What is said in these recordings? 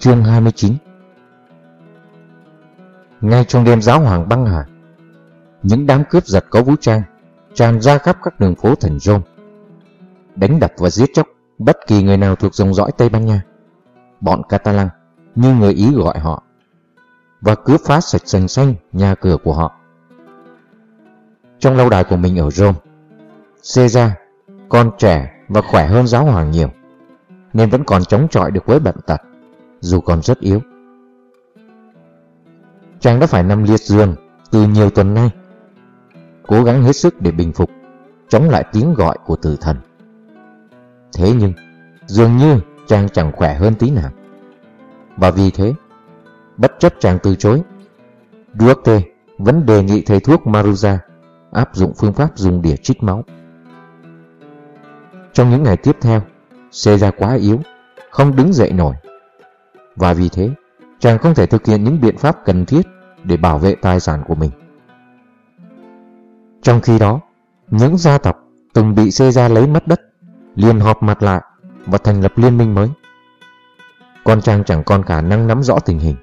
Chương 29 Ngay trong đêm giáo hoàng băng hà, những đám cướp giật có vũ trang tràn ra khắp các đường phố thành Rome, đánh đập và giết chóc bất kỳ người nào thuộc dòng dõi Tây Ban Nha, bọn Catalan như người Ý gọi họ, và cướp phá sạch sành xanh nhà cửa của họ. Trong lâu đài của mình ở Rome, Caesar con trẻ và khỏe hơn giáo hoàng nhiều, nên vẫn còn chống chọi được với bệnh tật, dù còn rất yếu. Chàng đã phải nằm liệt giường từ nhiều tuần nay, cố gắng hết sức để bình phục, chống lại tiếng gọi của tử thần. Thế nhưng, dường như chàng chẳng khỏe hơn tí nào. Và vì thế, bất chấp chàng từ chối, Duarte vẫn đề nghị thầy thuốc Maruza áp dụng phương pháp dùng đỉa trích máu. Trong những ngày tiếp theo, Caesar quá yếu, không đứng dậy nổi. Và vì thế, chàng không thể thực hiện những biện pháp cần thiết để bảo vệ tài sản của mình. Trong khi đó, những gia tộc từng bị xê ra lấy mất đất liền họp mặt lại và thành lập liên minh mới. Con Trang chẳng còn khả năng nắm rõ tình hình.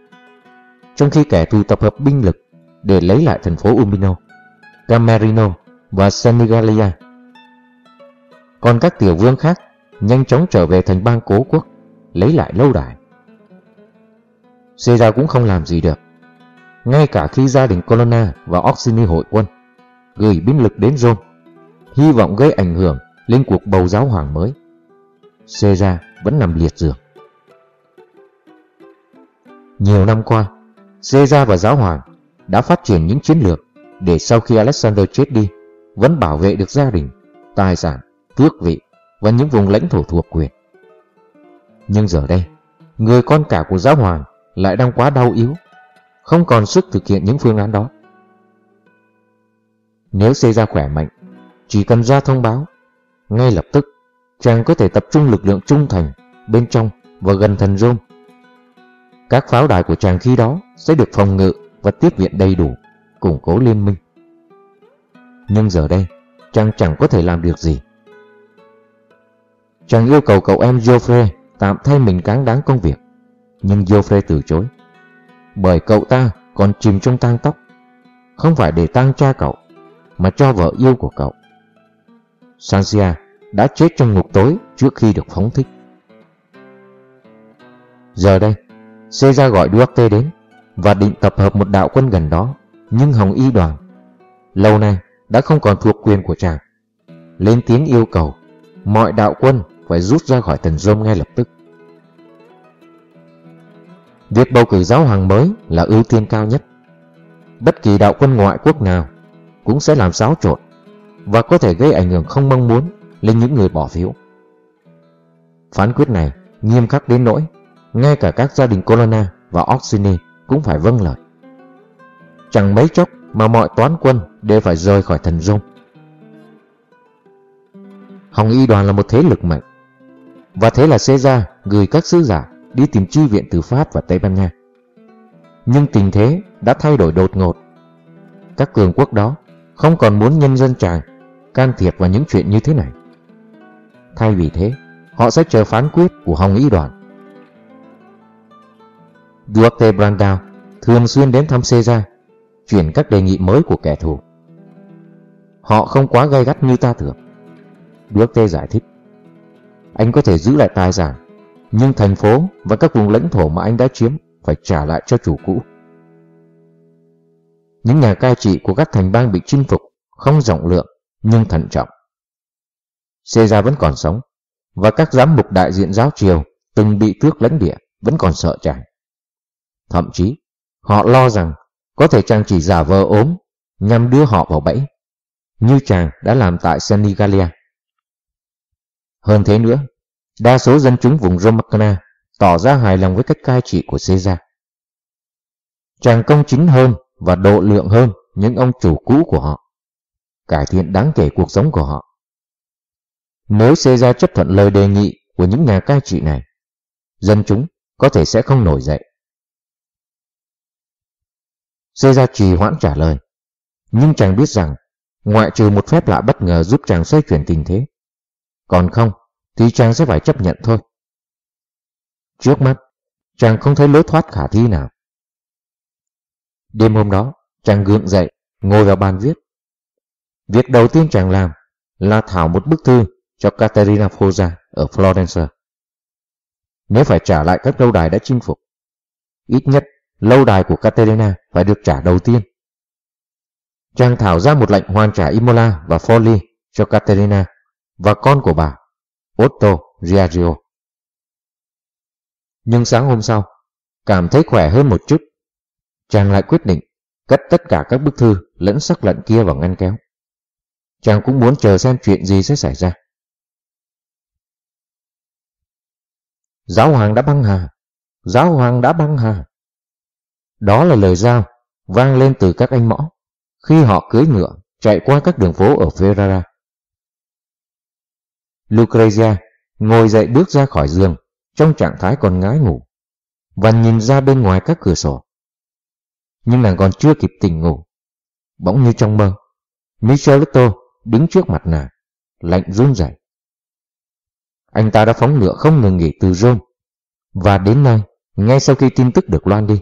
Trong khi kẻ thù tập hợp binh lực để lấy lại thành phố Umbino, Camerino và Senigalia. Còn các tiểu vương khác nhanh chóng trở về thành bang cố quốc, lấy lại lâu đài. Caesar cũng không làm gì được. Ngay cả khi gia đình Colonna và Orsini hội quân gửi binh lực đến Rome, hy vọng gây ảnh hưởng lên cuộc bầu giáo hoàng mới. Caesar vẫn nằm liệt giường. Nhiều năm qua, Caesar và giáo hoàng đã phát triển những chiến lược để sau khi Alexander chết đi, vẫn bảo vệ được gia đình, tài sản, tước vị và những vùng lãnh thổ thuộc quyền. Nhưng giờ đây, người con cả của giáo hoàng lại đang quá đau yếu, không còn sức thực hiện những phương án đó. Nếu xây ra khỏe mạnh, chỉ cần ra thông báo ngay lập tức, chàng có thể tập trung lực lượng trung thành bên trong và gần thần Rome. Các pháo đài của chàng khi đó sẽ được phòng ngự và tiếp viện đầy đủ, củng cố liên minh. Nhưng giờ đây, chàng chẳng có thể làm được gì. Chàng yêu cầu cậu em Geoffrey tạm thay mình cáng đáng công việc, nhưng Geoffrey từ chối. Bởi cậu ta còn chìm trong tang tóc, không phải để tang cha cậu, mà cho vợ yêu của cậu. Sansia đã chết trong ngục tối trước khi được phóng thích. Giờ đây, Caesar gọi Duarte đến và định tập hợp một đạo quân gần đó, nhưng Hồng Y đoàn lâu nay đã không còn thuộc quyền của chàng. Lên tiếng yêu cầu mọi đạo quân phải rút ra khỏi Tần Rome ngay lập tức. Việc bầu cử giáo hoàng mới là ưu tiên cao nhất. Bất kỳ đạo quân ngoại quốc nào cũng sẽ làm xáo trộn và có thể gây ảnh hưởng không mong muốn lên những người bỏ phiếu. Phán quyết này nghiêm khắc đến nỗi ngay cả các gia đình Colonna và Orsini cũng phải vâng lời. Chẳng mấy chốc mà mọi toán quân đều phải rời khỏi thần dung. Hồng Y đoàn là một thế lực mạnh, và thế là Caesar gửi các sứ giả đi tìm chi viện từ Pháp và Tây Ban Nha. Nhưng tình thế đã thay đổi đột ngột. Các cường quốc đó không còn muốn nhân dân tràng can thiệp vào những chuyện như thế này. Thay vì thế, họ sẽ chờ phán quyết của Hồng Y đoàn. Duarte Brandao thường xuyên đến thăm Caesar, chuyển các đề nghị mới của kẻ thù. Họ không quá gay gắt như ta tưởng. Duarte giải thích. Anh có thể giữ lại tài sản, nhưng thành phố và các vùng lãnh thổ mà anh đã chiếm phải trả lại cho chủ cũ. Những nhà cai trị của các thành bang bị chinh phục không rộng lượng nhưng thận trọng. Caesar vẫn còn sống, và các giám mục đại diện giáo triều từng bị tước lãnh địa vẫn còn sợ chàng. Thậm chí, họ lo rằng có thể chàng chỉ giả vờ ốm nhằm đưa họ vào bẫy, như chàng đã làm tại Senigalia. Hơn thế nữa, đa số dân chúng vùng Romagna tỏ ra hài lòng với cách cai trị của Caesar. Chàng công chính hơn và độ lượng hơn những ông chủ cũ của họ cải thiện đáng kể cuộc sống của họ. Nếu Caesar chấp thuận lời đề nghị của những nhà cai trị này, dân chúng có thể sẽ không nổi dậy. Caesar trì hoãn trả lời, nhưng chàng biết rằng ngoại trừ một phép lạ bất ngờ giúp chàng xoay chuyển tình thế. Còn không, thì chàng sẽ phải chấp nhận thôi. Trước mắt, chàng không thấy lối thoát khả thi nào. Đêm hôm đó, chàng gượng dậy, ngồi vào bàn viết. Việc đầu tiên chàng làm là thảo một bức thư cho Caterina Foggia ở Florence. Nếu phải trả lại các lâu đài đã chinh phục, ít nhất lâu đài của Caterina phải được trả đầu tiên. Chàng thảo ra một lệnh hoàn trả Imola và Forli cho Caterina và con của bà, Otto Giaggio. Nhưng sáng hôm sau, cảm thấy khỏe hơn một chút, chàng lại quyết định cất tất cả các bức thư lẫn sắc lệnh kia vào ngăn kéo. Chàng cũng muốn chờ xem chuyện gì sẽ xảy ra. Giáo hoàng đã băng hà, giáo hoàng đã băng hà. Đó là lời giao vang lên từ các anh mõ khi họ cưỡi ngựa chạy qua các đường phố ở Ferrara. Lucrezia ngồi dậy bước ra khỏi giường trong trạng thái còn ngái ngủ và nhìn ra bên ngoài các cửa sổ. Nhưng nàng còn chưa kịp tỉnh ngủ. Bỗng như trong mơ, Micheletto đứng trước mặt nàng, lạnh run rẩy. Anh ta đã phóng ngựa không ngừng nghỉ từ Rome và đến nay, ngay sau khi tin tức được loan đi.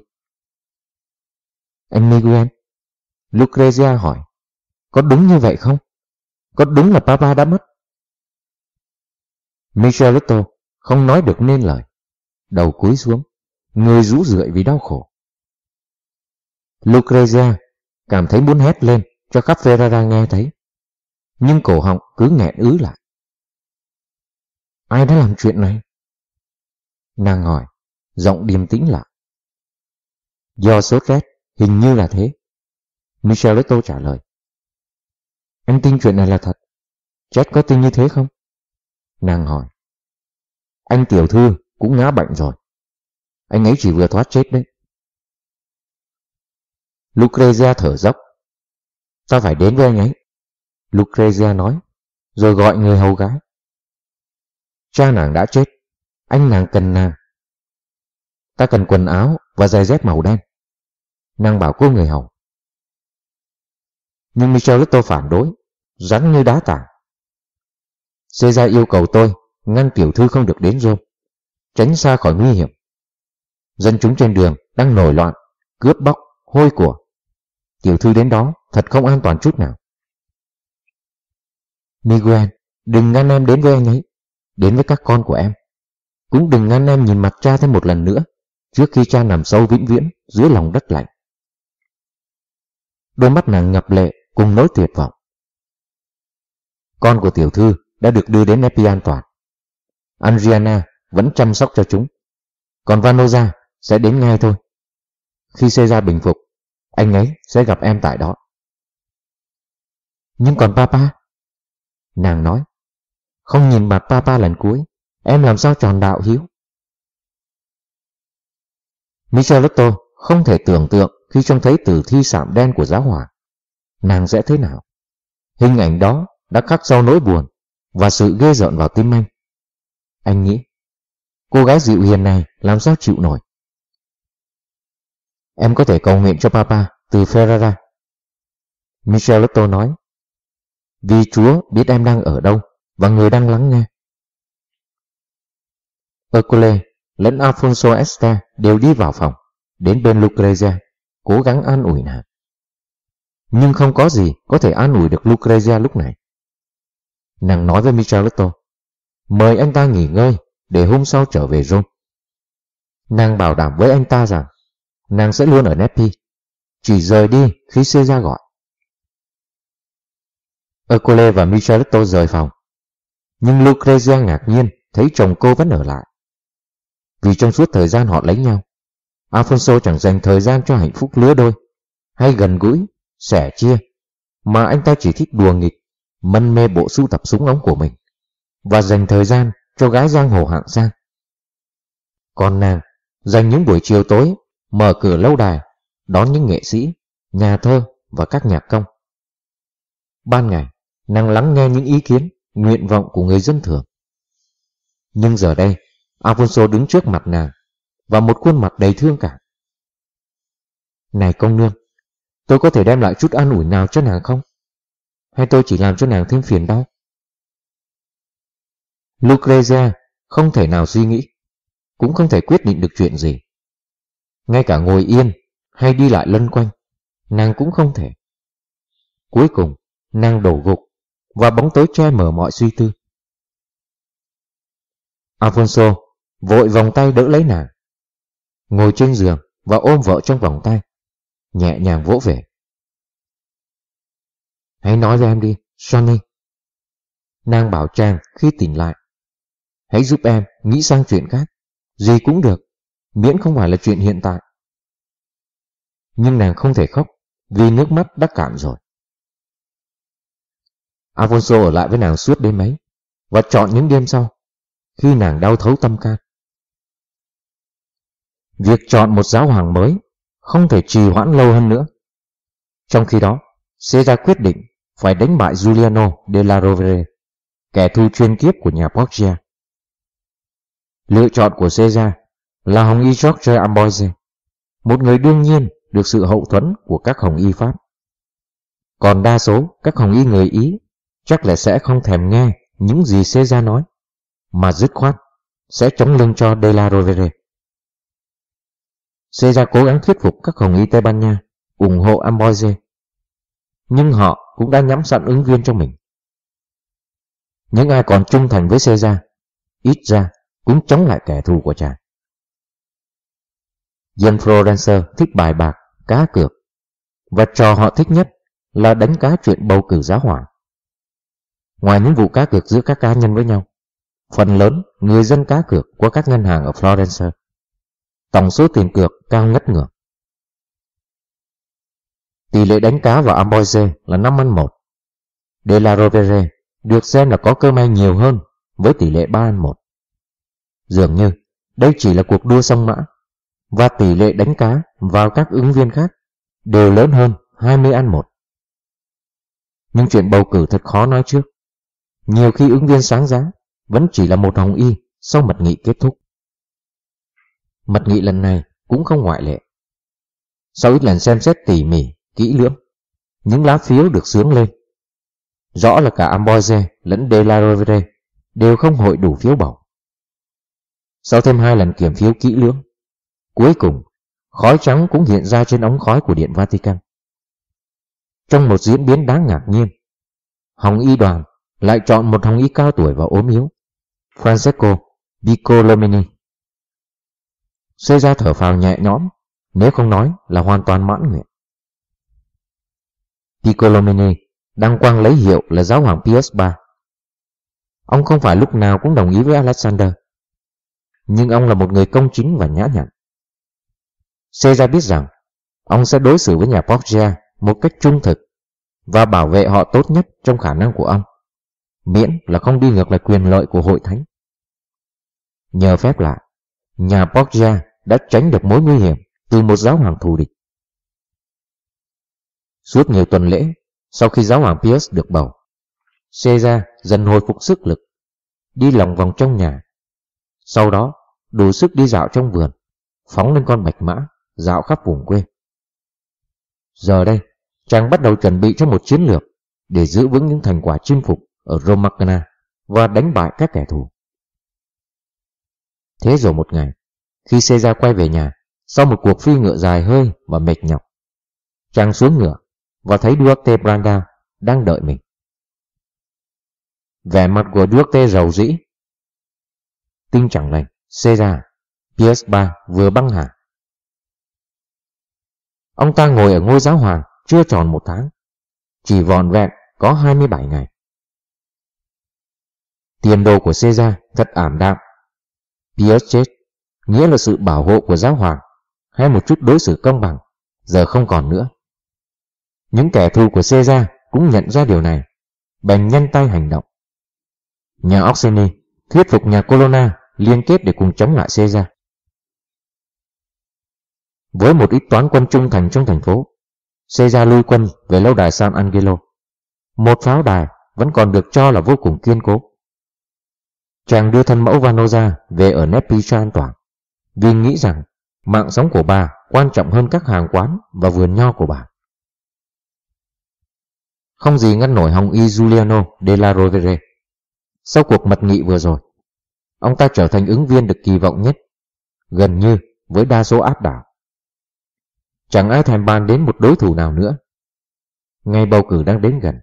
Anh Miguel, Lucrezia hỏi, có đúng như vậy không? Có đúng là Papa đã mất? Micheletto không nói được nên lời, đầu cúi xuống, người rũ rượi vì đau khổ. Lucrezia cảm thấy muốn hét lên cho khắp Ferrara nghe thấy, nhưng cổ họng cứ nghẹn ứ lại. Ai đã làm chuyện này? Nàng hỏi, giọng điềm tĩnh lại. Do sốt rét, hình như là thế. Micheletto trả lời. Anh tin chuyện này là thật. Chết có tin như thế không? Nàng hỏi. Anh tiểu thư cũng ngã bệnh rồi. Anh ấy chỉ vừa thoát chết đấy. Lucrezia thở dốc. Ta phải đến với anh ấy. Lucrezia nói, rồi gọi người hầu gái. Cha nàng đã chết, anh nàng cần nàng. Ta cần quần áo và giày dép màu đen. Nàng bảo cô người hầu. Nhưng Michelotto phản đối, rắn như đá tảng. Caesar yêu cầu tôi ngăn tiểu thư không được đến Rome, tránh xa khỏi nguy hiểm. Dân chúng trên đường đang nổi loạn, cướp bóc, hôi của. Tiểu thư đến đó thật không an toàn chút nào. Miguel, đừng ngăn em đến với anh ấy, đến với các con của em. Cũng đừng ngăn em nhìn mặt cha thêm một lần nữa, trước khi cha nằm sâu vĩnh viễn dưới lòng đất lạnh. Đôi mắt nàng ngập lệ cùng nỗi tuyệt vọng. Con của tiểu thư đã được đưa đến Nepi an toàn. Adriana vẫn chăm sóc cho chúng. Còn Vanoza sẽ đến ngay thôi. Khi Caesar bình phục, anh ấy sẽ gặp em tại đó. Nhưng còn Papa? Nàng nói, không nhìn mặt Papa lần cuối, em làm sao tròn đạo hiếu? Michelotto không thể tưởng tượng khi trông thấy tử thi sạm đen của giáo hỏa. Nàng sẽ thế nào? Hình ảnh đó đã khắc sâu nỗi buồn và sự ghê rợn vào tim anh. Anh nghĩ, cô gái dịu hiền này làm sao chịu nổi? Em có thể cầu nguyện cho Papa từ Ferrara. Michelotto nói, vì Chúa biết em đang ở đâu và người đang lắng nghe. Ercole lẫn Alfonso Este đều đi vào phòng, đến bên Lucrezia, cố gắng an ủi nàng. Nhưng không có gì có thể an ủi được Lucrezia lúc này. Nàng nói với Micheletto, mời anh ta nghỉ ngơi để hôm sau trở về Rome. Nàng bảo đảm với anh ta rằng nàng sẽ luôn ở Nepi, chỉ rời đi khi Caesar gọi. Ercole và Micheletto rời phòng, nhưng Lucrezia ngạc nhiên thấy chồng cô vẫn ở lại. Vì trong suốt thời gian họ lấy nhau, Alfonso chẳng dành thời gian cho hạnh phúc lứa đôi, hay gần gũi, sẻ chia, mà anh ta chỉ thích đùa nghịch, mân mê bộ sưu tập súng ống của mình, và dành thời gian cho gái giang hồ hạng sang. Còn nàng, dành những buổi chiều tối, mở cửa lâu đài, đón những nghệ sĩ, nhà thơ và các nhạc công. Ban ngày, nàng lắng nghe những ý kiến, nguyện vọng của người dân thường. Nhưng giờ đây, Alfonso đứng trước mặt nàng và một khuôn mặt đầy thương cảm. Này công nương, tôi có thể đem lại chút an ủi nào cho nàng không? Hay tôi chỉ làm cho nàng thêm phiền đau? Lucrezia không thể nào suy nghĩ, cũng không thể quyết định được chuyện gì. Ngay cả ngồi yên hay đi lại lân quanh, nàng cũng không thể. Cuối cùng, nàng đổ gục và bóng tối che mở mọi suy tư. Alfonso vội vòng tay đỡ lấy nàng, ngồi trên giường và ôm vợ trong vòng tay, nhẹ nhàng vỗ về. Hãy nói với em đi, Sonny. Nàng bảo chàng khi tỉnh lại. Hãy giúp em nghĩ sang chuyện khác, gì cũng được, miễn không phải là chuyện hiện tại. Nhưng nàng không thể khóc vì nước mắt đã cạn rồi. Alfonso ở lại với nàng suốt đêm ấy và chọn những đêm sau khi nàng đau thấu tâm can. Việc chọn một giáo hoàng mới không thể trì hoãn lâu hơn nữa. Trong khi đó, Caesar quyết định phải đánh bại Giuliano de la Rovere, kẻ thù chuyên kiếp của nhà Borgia. Lựa chọn của Caesar là Hồng Y George Amboise, một người đương nhiên được sự hậu thuẫn của các Hồng Y Pháp. Còn đa số các Hồng Y người Ý chắc là sẽ không thèm nghe những gì Caesar nói, mà dứt khoát sẽ chống lưng cho De la Rovere. Caesar cố gắng thuyết phục các Hồng Y Tây Ban Nha ủng hộ Amboise, nhưng họ cũng đã nhắm sẵn ứng viên cho mình. Những ai còn trung thành với Caesar, ít ra cũng chống lại kẻ thù của chàng. Dân Florence thích bài bạc, cá cược, và trò họ thích nhất là đánh cá chuyện bầu cử giáo hoàng. Ngoài những vụ cá cược giữa các cá nhân với nhau, phần lớn người dân cá cược qua các ngân hàng ở Florence. Tổng số tiền cược cao ngất ngưỡng. Tỷ lệ đánh cá vào Amboise là 5 ăn 1. De la Rovere được xem là có cơ may nhiều hơn với tỷ lệ 3 ăn 1. Dường như đây chỉ là cuộc đua song mã và tỷ lệ đánh cá vào các ứng viên khác đều lớn hơn 20 ăn 1. Nhưng chuyện bầu cử thật khó nói trước. Nhiều khi ứng viên sáng giá vẫn chỉ là một hồng y sau mật nghị kết thúc. Mật nghị lần này cũng không ngoại lệ. Sau ít lần xem xét tỉ mỉ, kỹ lưỡng, những lá phiếu được sướng lên. Rõ là cả Amboise lẫn De La Rovere đều không hội đủ phiếu bầu. Sau thêm hai lần kiểm phiếu kỹ lưỡng, cuối cùng khói trắng cũng hiện ra trên ống khói của Điện Vatican. Trong một diễn biến đáng ngạc nhiên, Hồng Y đoàn lại chọn một hồng y cao tuổi và ốm yếu, Francesco Piccolomini. ra thở phào nhẹ nhõm, nếu không nói là hoàn toàn mãn nguyện. Piccolomini đăng quang lấy hiệu là giáo hoàng Pius III. Ông không phải lúc nào cũng đồng ý với Alexander, nhưng ông là một người công chính và nhã nhặn. Caesar biết rằng ông sẽ đối xử với nhà Borgia một cách trung thực và bảo vệ họ tốt nhất trong khả năng của ông miễn là không đi ngược lại quyền lợi của hội thánh. Nhờ phép lạ, nhà Borgia đã tránh được mối nguy hiểm từ một giáo hoàng thù địch. Suốt nhiều tuần lễ, sau khi giáo hoàng Pius được bầu, Caesar dần hồi phục sức lực, đi lòng vòng trong nhà. Sau đó, đủ sức đi dạo trong vườn, phóng lên con bạch mã, dạo khắp vùng quê. Giờ đây, chàng bắt đầu chuẩn bị cho một chiến lược để giữ vững những thành quả chinh phục ở Romagna và đánh bại các kẻ thù. Thế rồi một ngày, khi Caesar quay về nhà, sau một cuộc phi ngựa dài hơi và mệt nhọc, chàng xuống ngựa và thấy Duarte Branda đang đợi mình. Vẻ mặt của Duarte giàu dĩ. Tinh chẳng lành, Cesar, PS3 vừa băng hà. Ông ta ngồi ở ngôi giáo hoàng chưa tròn một tháng, chỉ vòn vẹn có 27 ngày. Tiền đồ của Cesar thật ảm đạm. Pius chết, nghĩa là sự bảo hộ của giáo hoàng, hay một chút đối xử công bằng, giờ không còn nữa. Những kẻ thù của Caesar cũng nhận ra điều này, bèn nhanh tay hành động. Nhà Oxeni thuyết phục nhà Colonna liên kết để cùng chống lại Caesar. Với một ít toán quân trung thành trong thành phố, Caesar lui quân về lâu đài San Angelo. Một pháo đài vẫn còn được cho là vô cùng kiên cố. Chàng đưa thân mẫu Vanoza về ở Nepi cho an toàn, vì nghĩ rằng mạng sống của bà quan trọng hơn các hàng quán và vườn nho của bà. Không gì ngăn nổi Hồng Y Giuliano de la Rovere. Sau cuộc mật nghị vừa rồi, ông ta trở thành ứng viên được kỳ vọng nhất, gần như với đa số áp đảo. chẳng ai thèm bàn đến một đối thủ nào nữa. Ngày bầu cử đang đến gần,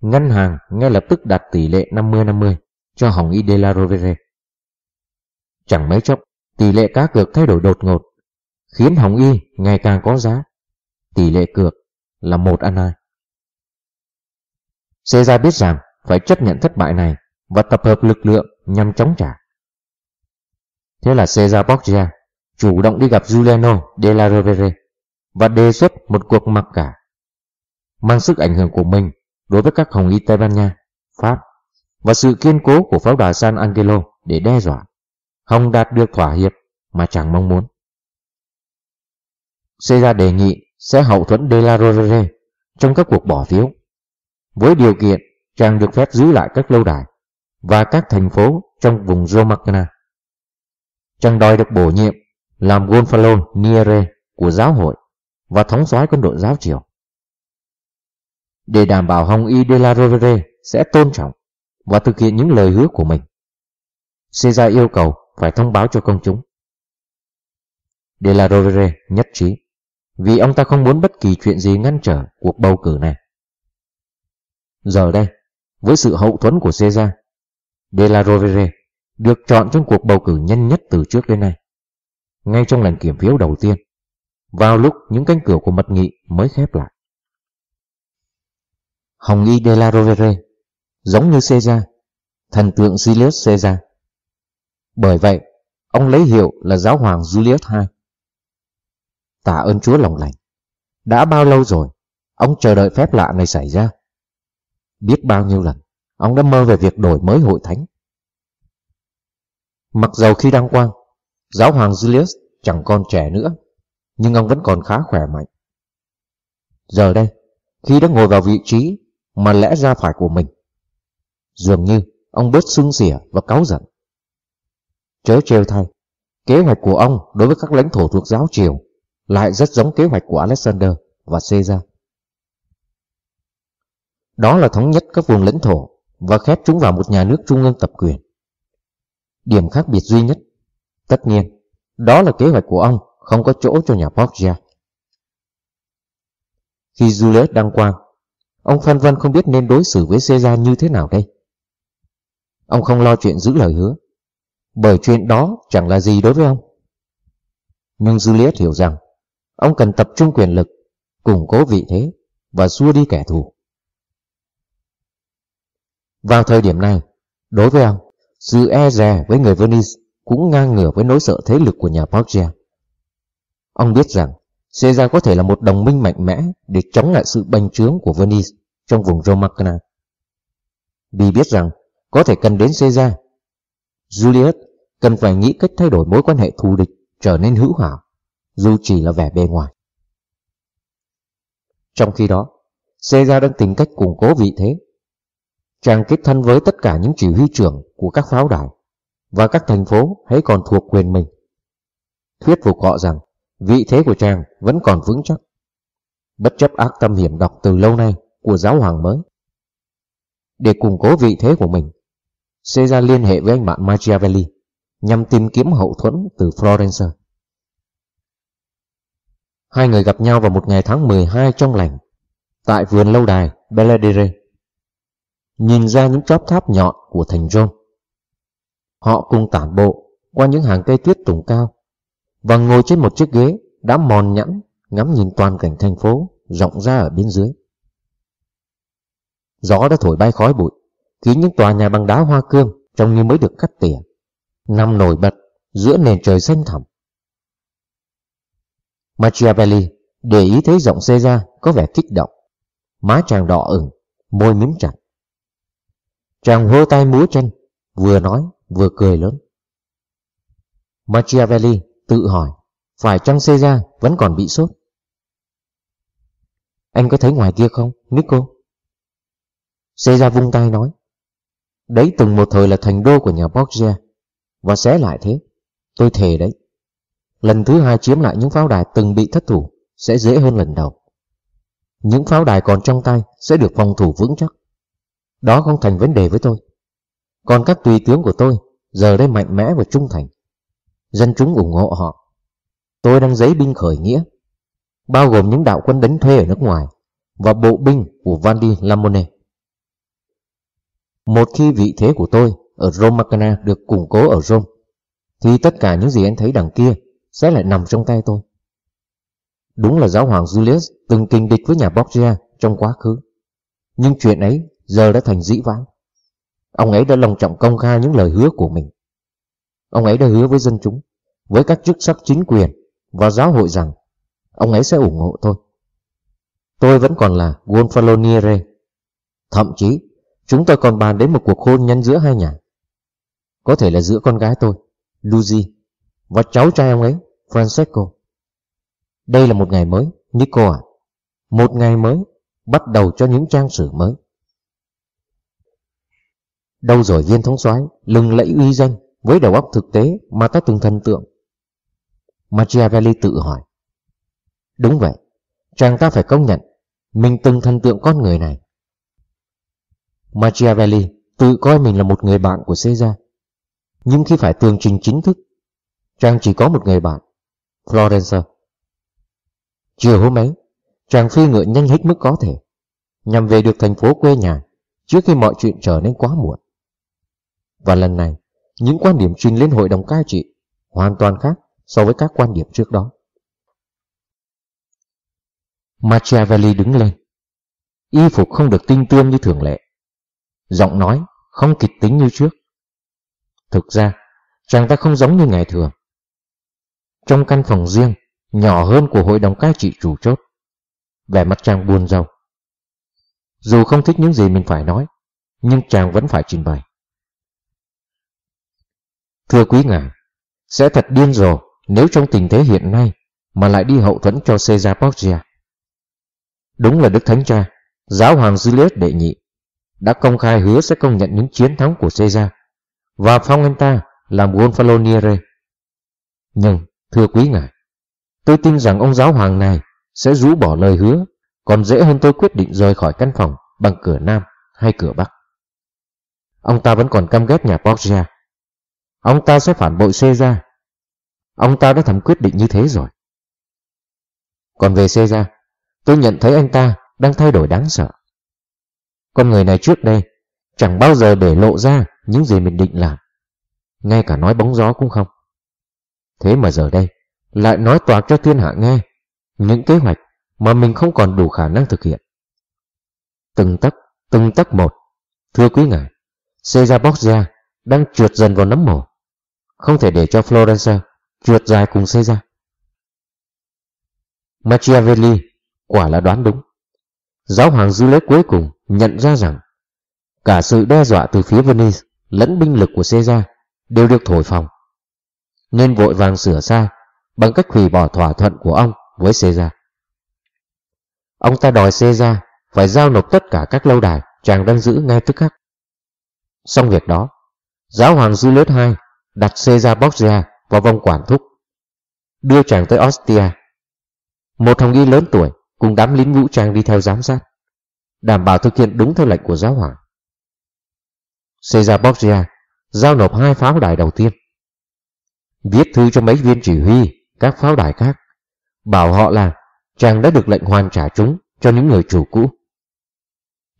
ngân hàng ngay lập tức đặt tỷ lệ 50-50 cho Hồng Y de la Rovere. Chẳng mấy chốc, tỷ lệ cá cược thay đổi đột ngột, khiến Hồng Y ngày càng có giá. Tỷ lệ cược là một ăn hai. Caesar biết rằng phải chấp nhận thất bại này và tập hợp lực lượng nhằm chống trả. Thế là Caesar Borgia chủ động đi gặp Giuliano della Rovere và đề xuất một cuộc mặc cả mang sức ảnh hưởng của mình đối với các hồng y Tây Ban Nha, Pháp và sự kiên cố của pháo đài San Angelo để đe dọa. Hồng đạt được thỏa hiệp mà chẳng mong muốn. Caesar đề nghị sẽ hậu thuẫn De La Rovere trong các cuộc bỏ phiếu, với điều kiện chàng được phép giữ lại các lâu đài và các thành phố trong vùng Romagna. Chàng đòi được bổ nhiệm làm Gonfalon Niere của giáo hội và thống soái quân đội giáo triều. Để đảm bảo Hồng Y de la Rovere sẽ tôn trọng và thực hiện những lời hứa của mình, Caesar yêu cầu phải thông báo cho công chúng. De la Rovere nhất trí, vì ông ta không muốn bất kỳ chuyện gì ngăn trở cuộc bầu cử này. Giờ đây, với sự hậu thuẫn của Caesar, De la Rovere được chọn trong cuộc bầu cử nhanh nhất từ trước đến nay, ngay trong lần kiểm phiếu đầu tiên, vào lúc những cánh cửa của mật nghị mới khép lại. Hồng Y de la Rovere, giống như Caesar, thần tượng Julius Caesar. Bởi vậy, ông lấy hiệu là giáo hoàng Julius II. Tạ ơn Chúa lòng lành. Đã bao lâu rồi, ông chờ đợi phép lạ này xảy ra. Biết bao nhiêu lần, ông đã mơ về việc đổi mới hội thánh. Mặc dầu khi đăng quang, giáo hoàng Julius chẳng còn trẻ nữa, nhưng ông vẫn còn khá khỏe mạnh. Giờ đây, khi đã ngồi vào vị trí mà lẽ ra phải của mình, dường như ông bớt sưng xỉa và cáu giận. Chớ trêu thay, kế hoạch của ông đối với các lãnh thổ thuộc giáo triều lại rất giống kế hoạch của Alexander và Caesar. Đó là thống nhất các vùng lãnh thổ và khép chúng vào một nhà nước trung ương tập quyền. Điểm khác biệt duy nhất, tất nhiên, đó là kế hoạch của ông không có chỗ cho nhà Borgia. Khi Julius đăng quang, ông phân vân không biết nên đối xử với Caesar như thế nào đây. Ông không lo chuyện giữ lời hứa, bởi chuyện đó chẳng là gì đối với ông. Nhưng Julius hiểu rằng, ông cần tập trung quyền lực, củng cố vị thế và xua đi kẻ thù. Vào thời điểm này, đối với ông, sự e rè với người Venice cũng ngang ngửa với nỗi sợ thế lực của nhà Borgia. Ông biết rằng Caesar có thể là một đồng minh mạnh mẽ để chống lại sự bành trướng của Venice trong vùng Romagna. Vì biết rằng có thể cần đến Caesar, Julius cần phải nghĩ cách thay đổi mối quan hệ thù địch trở nên hữu hảo, dù chỉ là vẻ bề ngoài. Trong khi đó, Caesar đang tìm cách củng cố vị thế. Chàng kết thân với tất cả những chỉ huy trưởng của các pháo đài và các thành phố hãy còn thuộc quyền mình. Thuyết phục họ rằng vị thế của chàng vẫn còn vững chắc, bất chấp ác tâm hiểm độc từ lâu nay của giáo hoàng mới. Để củng cố vị thế của mình, Caesar liên hệ với anh bạn Machiavelli nhằm tìm kiếm hậu thuẫn từ Florence. Hai người gặp nhau vào một ngày tháng 12 trong lành, tại vườn lâu đài Belvedere, nhìn ra những chóp tháp nhọn của thành John. Họ cùng tản bộ qua những hàng cây tuyết tùng cao và ngồi trên một chiếc ghế đã mòn nhẵn ngắm nhìn toàn cảnh thành phố rộng ra ở bên dưới. Gió đã thổi bay khói bụi, khiến những tòa nhà bằng đá hoa cương trông như mới được cắt tỉa, nằm nổi bật giữa nền trời xanh thẳm. Machiavelli để ý thấy giọng Caesar có vẻ kích động, má chàng đỏ ửng, môi mím chặt. Chàng hô tay múa chân, vừa nói vừa cười lớn. Machiavelli tự hỏi, phải chăng Caesar vẫn còn bị sốt? Anh có thấy ngoài kia không, Nico? Caesar vung tay nói, đấy từng một thời là thành đô của nhà Borgia, và sẽ lại thế, tôi thề đấy. Lần thứ hai chiếm lại những pháo đài từng bị thất thủ sẽ dễ hơn lần đầu. Những pháo đài còn trong tay sẽ được phòng thủ vững chắc. Đó không thành vấn đề với tôi. Còn các tùy tướng của tôi giờ đây mạnh mẽ và trung thành. Dân chúng ủng hộ họ. Tôi đang giấy binh khởi nghĩa. bao gồm những đạo quân đánh thuê ở nước ngoài và bộ binh của Vandi Lamone. Một khi vị thế của tôi ở Romacana được củng cố ở Rome, thì tất cả những gì anh thấy đằng kia sẽ lại nằm trong tay tôi. Đúng là giáo hoàng Julius từng kinh địch với nhà Borgia trong quá khứ. Nhưng chuyện ấy giờ đã thành dĩ vãng. Ông ấy đã lòng trọng công khai những lời hứa của mình. Ông ấy đã hứa với dân chúng, với các chức sắc chính quyền và giáo hội rằng ông ấy sẽ ủng hộ tôi. Tôi vẫn còn là Gonfaloniere. Thậm chí, chúng tôi còn bàn đến một cuộc hôn nhân giữa hai nhà. Có thể là giữa con gái tôi, Lucy, và cháu trai ông ấy, Francesco. Đây là một ngày mới, Nico à. Một ngày mới, bắt đầu cho những trang sử mới. Đâu rồi viên thống soái lừng lẫy uy danh với đầu óc thực tế mà ta từng thần tượng. Machiavelli tự hỏi. Đúng vậy, chàng ta phải công nhận mình từng thần tượng con người này. Machiavelli tự coi mình là một người bạn của Caesar. Nhưng khi phải tường trình chính thức, chàng chỉ có một người bạn, Florence. Chiều hôm ấy, chàng phi ngựa nhanh hết mức có thể, nhằm về được thành phố quê nhà trước khi mọi chuyện trở nên quá muộn. Và lần này, những quan điểm trình lên hội đồng cai trị hoàn toàn khác so với các quan điểm trước đó. Machiavelli đứng lên. Y phục không được tinh tươm như thường lệ. Giọng nói không kịch tính như trước. Thực ra, chàng ta không giống như ngày thường. Trong căn phòng riêng, nhỏ hơn của hội đồng cai trị chủ chốt, vẻ mặt chàng buồn rầu. Dù không thích những gì mình phải nói, nhưng chàng vẫn phải trình bày. Thưa quý ngài, sẽ thật điên rồ nếu trong tình thế hiện nay mà lại đi hậu thuẫn cho Caesar Borgia. Đúng là Đức Thánh Cha, giáo hoàng Julius đệ nhị, đã công khai hứa sẽ công nhận những chiến thắng của Caesar và phong anh ta làm Gonfaloniere. Nhưng, thưa quý ngài, tôi tin rằng ông giáo hoàng này sẽ rũ bỏ lời hứa, còn dễ hơn tôi quyết định rời khỏi căn phòng bằng cửa Nam hay cửa Bắc. Ông ta vẫn còn căm ghét nhà Borgia. Ông ta sẽ phản bội Caesar. Ông ta đã thầm quyết định như thế rồi. Còn về Caesar, tôi nhận thấy anh ta đang thay đổi đáng sợ. Con người này trước đây chẳng bao giờ để lộ ra những gì mình định làm. Ngay cả nói bóng gió cũng không. Thế mà giờ đây, lại nói toạc cho thiên hạ nghe những kế hoạch mà mình không còn đủ khả năng thực hiện. Từng tấc, từng tấc một. Thưa quý ngài, Caesar Borgia đang trượt dần vào nấm mồ. Không thể để cho Florence trượt dài cùng Caesar. Machiavelli quả là đoán đúng. Giáo hoàng dư lễ cuối cùng nhận ra rằng cả sự đe dọa từ phía Venice lẫn binh lực của Caesar đều được thổi phồng, nên vội vàng sửa sai bằng cách hủy bỏ thỏa thuận của ông với Caesar. Ông ta đòi Caesar phải giao nộp tất cả các lâu đài chàng đang giữ ngay tức khắc. Xong việc đó, giáo hoàng Julius II đặt Caesar Borgia vào vòng quản thúc, đưa chàng tới Ostia. Một hồng y lớn tuổi cùng đám lính vũ trang đi theo giám sát, đảm bảo thực hiện đúng theo lệnh của giáo hoàng. Caesar Borgia giao nộp hai pháo đài đầu tiên. Viết thư cho mấy viên chỉ huy các pháo đài khác, bảo họ là chàng đã được lệnh hoàn trả chúng cho những người chủ cũ.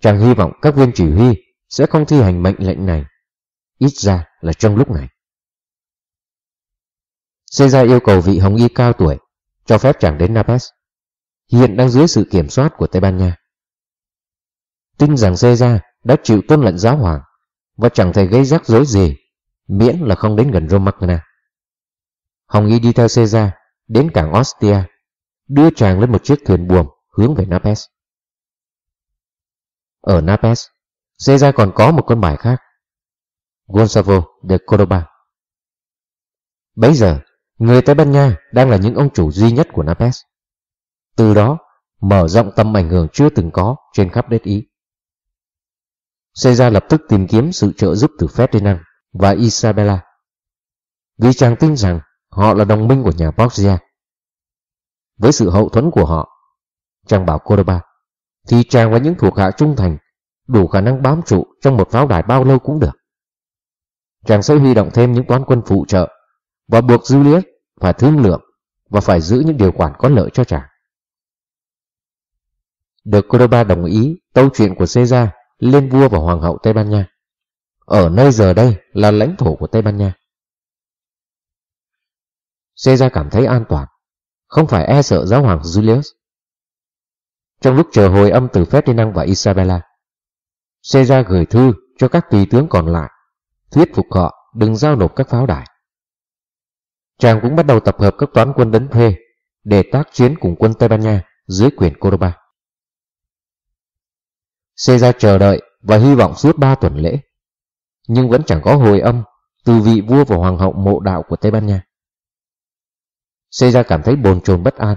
Chàng hy vọng các viên chỉ huy sẽ không thi hành mệnh lệnh này, ít ra là trong lúc này. Caesar yêu cầu vị hồng y cao tuổi cho phép chàng đến Naples, hiện đang dưới sự kiểm soát của Tây Ban Nha. Tin rằng Caesar đã chịu tuân lệnh giáo hoàng và chẳng thể gây rắc rối gì miễn là không đến gần Romagna. Hồng y đi theo Caesar đến cảng Ostia, đưa chàng lên một chiếc thuyền buồm hướng về Naples. Ở Naples, Caesar còn có một con bài khác, Gonzalo de Cordoba. Bấy giờ, người Tây Ban Nha đang là những ông chủ duy nhất của Naples. Từ đó, mở rộng tầm ảnh hưởng chưa từng có trên khắp đất Ý. Caesar lập tức tìm kiếm sự trợ giúp từ Ferdinand và Isabella. Vì chàng tin rằng họ là đồng minh của nhà Borgia. Với sự hậu thuẫn của họ, chàng bảo Cordoba, thì chàng và những thuộc hạ trung thành đủ khả năng bám trụ trong một pháo đài bao lâu cũng được. Chàng sẽ huy động thêm những toán quân phụ trợ và buộc Julius phải thương lượng và phải giữ những điều khoản có lợi cho chàng. Được Cordoba đồng ý tâu chuyện của Caesar lên vua và hoàng hậu Tây Ban Nha. Ở nơi giờ đây là lãnh thổ của Tây Ban Nha. Caesar cảm thấy an toàn, không phải e sợ giáo hoàng Julius. Trong lúc chờ hồi âm từ Ferdinand và Isabella, Caesar gửi thư cho các tùy tướng còn lại, thuyết phục họ đừng giao nộp các pháo đài. Chàng cũng bắt đầu tập hợp các toán quân đến thuê để tác chiến cùng quân Tây Ban Nha dưới quyền Cordoba. Caesar chờ đợi và hy vọng suốt ba tuần lễ, nhưng vẫn chẳng có hồi âm từ vị vua và hoàng hậu mộ đạo của Tây Ban Nha. Caesar cảm thấy bồn chồn bất an,